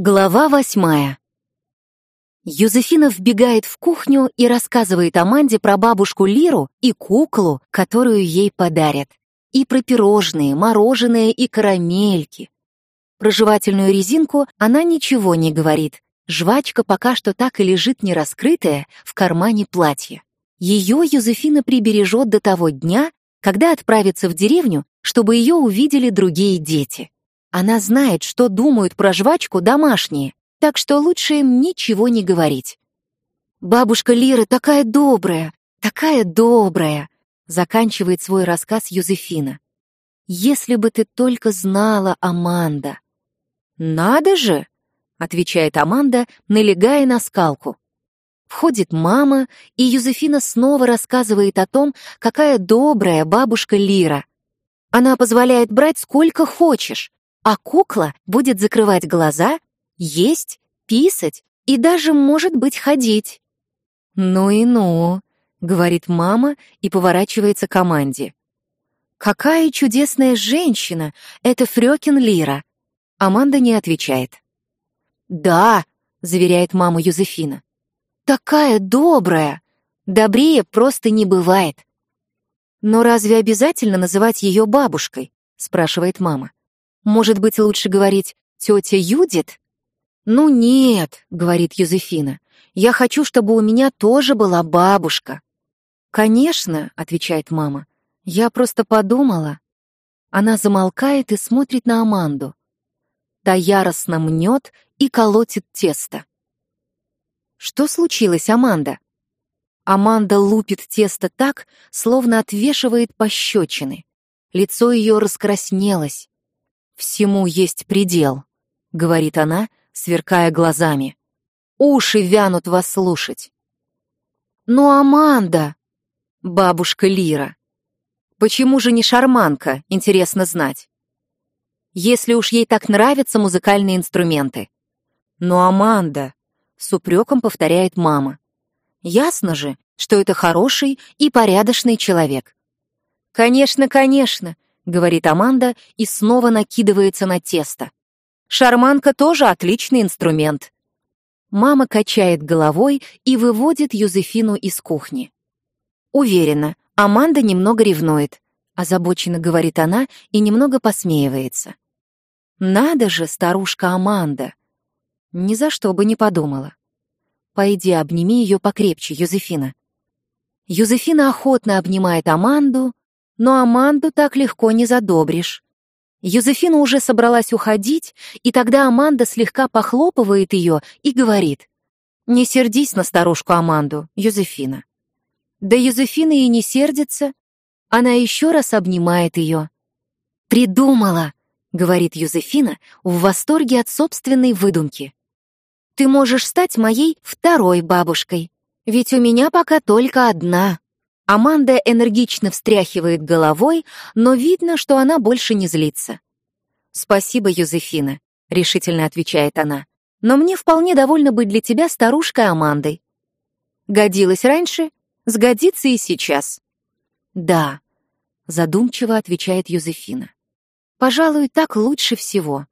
Глава восьмая. Юзефина вбегает в кухню и рассказывает Аманде про бабушку Лиру и куклу, которую ей подарят. И про пирожные, мороженое и карамельки. Про жевательную резинку она ничего не говорит. Жвачка пока что так и лежит нераскрытая в кармане платья. Ее Юзефина прибережет до того дня, когда отправится в деревню, чтобы ее увидели другие дети. Она знает, что думают про жвачку домашние, так что лучше им ничего не говорить. «Бабушка Лира такая добрая, такая добрая», заканчивает свой рассказ Юзефина. «Если бы ты только знала, Аманда». «Надо же!» — отвечает Аманда, налегая на скалку. Входит мама, и Юзефина снова рассказывает о том, какая добрая бабушка Лира. Она позволяет брать сколько хочешь, а кукла будет закрывать глаза, есть, писать и даже, может быть, ходить. «Ну и ну», — говорит мама и поворачивается к команде. «Какая чудесная женщина! Это Фрёкин Лира!» Аманда не отвечает. «Да», — заверяет мама Юзефина. «Такая добрая! Добрее просто не бывает». «Но разве обязательно называть ее бабушкой?» — спрашивает мама. Может быть, лучше говорить «тетя Юдит»? «Ну нет», — говорит Юзефина, — «я хочу, чтобы у меня тоже была бабушка». «Конечно», — отвечает мама, — «я просто подумала». Она замолкает и смотрит на Аманду. Та яростно мнет и колотит тесто. «Что случилось, Аманда?» Аманда лупит тесто так, словно отвешивает пощечины. Лицо ее раскраснелось. «Всему есть предел», — говорит она, сверкая глазами. «Уши вянут вас слушать». «Ну, Аманда!» «Бабушка Лира». «Почему же не шарманка, интересно знать?» «Если уж ей так нравятся музыкальные инструменты». «Ну, Аманда!» — с упреком повторяет мама. «Ясно же, что это хороший и порядочный человек». «Конечно, конечно!» Говорит Аманда и снова накидывается на тесто. Шарманка тоже отличный инструмент. Мама качает головой и выводит Юзефину из кухни. Уверена, Аманда немного ревнует, озабоченно говорит она и немного посмеивается. Надо же, старушка Аманда. Ни за что бы не подумала. Пойди, обними ее покрепче, Юзефина. Юзефина охотно обнимает Аманду, но Аманду так легко не задобришь. Юзефина уже собралась уходить, и тогда Аманда слегка похлопывает ее и говорит, «Не сердись на старушку Аманду, Юзефина». Да Юзефина и не сердится. Она еще раз обнимает ее. «Придумала», — говорит Юзефина в восторге от собственной выдумки. «Ты можешь стать моей второй бабушкой, ведь у меня пока только одна». Аманда энергично встряхивает головой, но видно, что она больше не злится. «Спасибо, Юзефина», — решительно отвечает она. «Но мне вполне довольно быть для тебя старушкой Амандой». «Годилось раньше, сгодится и сейчас». «Да», — задумчиво отвечает Юзефина. «Пожалуй, так лучше всего.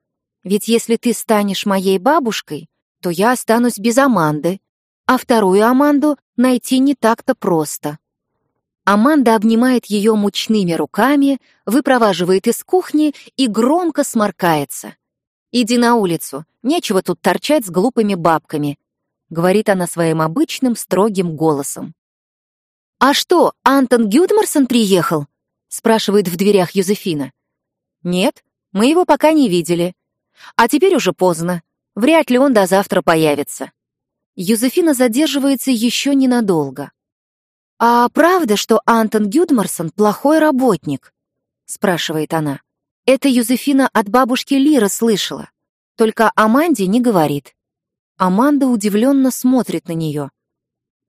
Ведь если ты станешь моей бабушкой, то я останусь без Аманды, а вторую Аманду найти не так-то просто». Аманда обнимает ее мучными руками, выпроваживает из кухни и громко сморкается. «Иди на улицу, нечего тут торчать с глупыми бабками», — говорит она своим обычным строгим голосом. «А что, Антон Гюдмарсон приехал?» — спрашивает в дверях Юзефина. «Нет, мы его пока не видели. А теперь уже поздно. Вряд ли он до завтра появится». Юзефина задерживается еще ненадолго. «А правда, что Антон Гюдмарсон плохой работник?» — спрашивает она. Это Юзефина от бабушки Лира слышала. Только Аманде не говорит. Аманда удивленно смотрит на нее.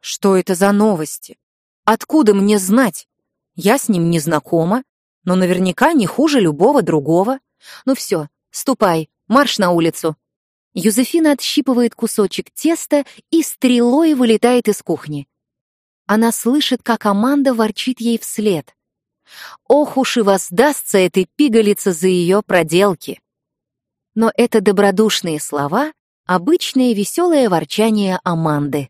«Что это за новости? Откуда мне знать? Я с ним не знакома, но наверняка не хуже любого другого. Ну все, ступай, марш на улицу». Юзефина отщипывает кусочек теста и стрелой вылетает из кухни. Она слышит, как Аманда ворчит ей вслед. Ох уж и воздастся этой пигалице за ее проделки. Но это добродушные слова Обычное веселое ворчание Аманды.